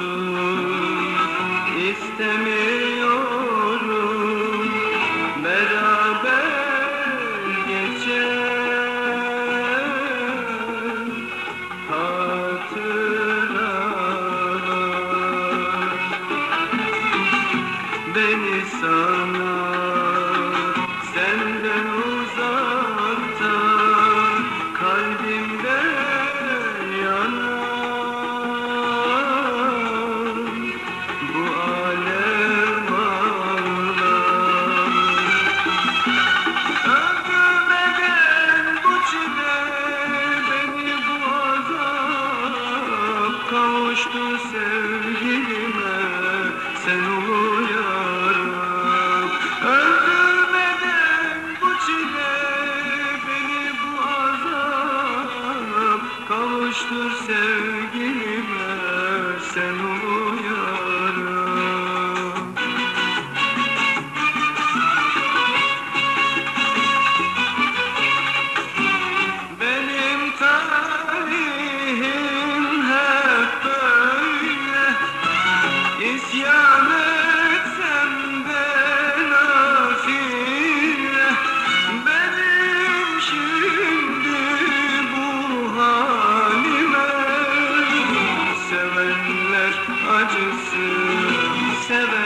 olsun beraber geçen hatıralar. Beni sana çile beni bu azap kavuştu sevgilime. Sen ulu yarab Öldürmeden bu çile beni bu azap kavuştur sevgilime. Sen ulu Gürsün sever.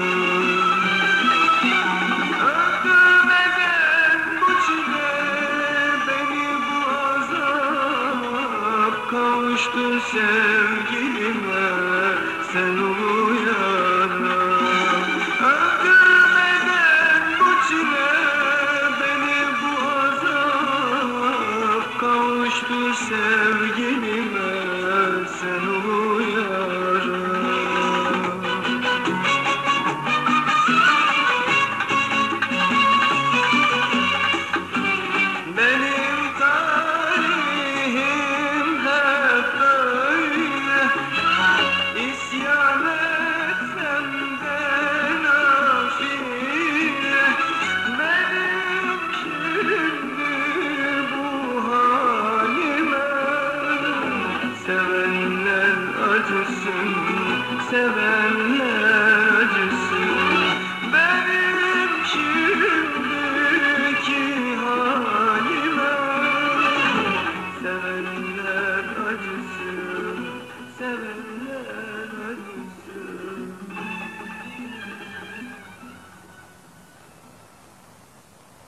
kavuştun sevgilime Sen olur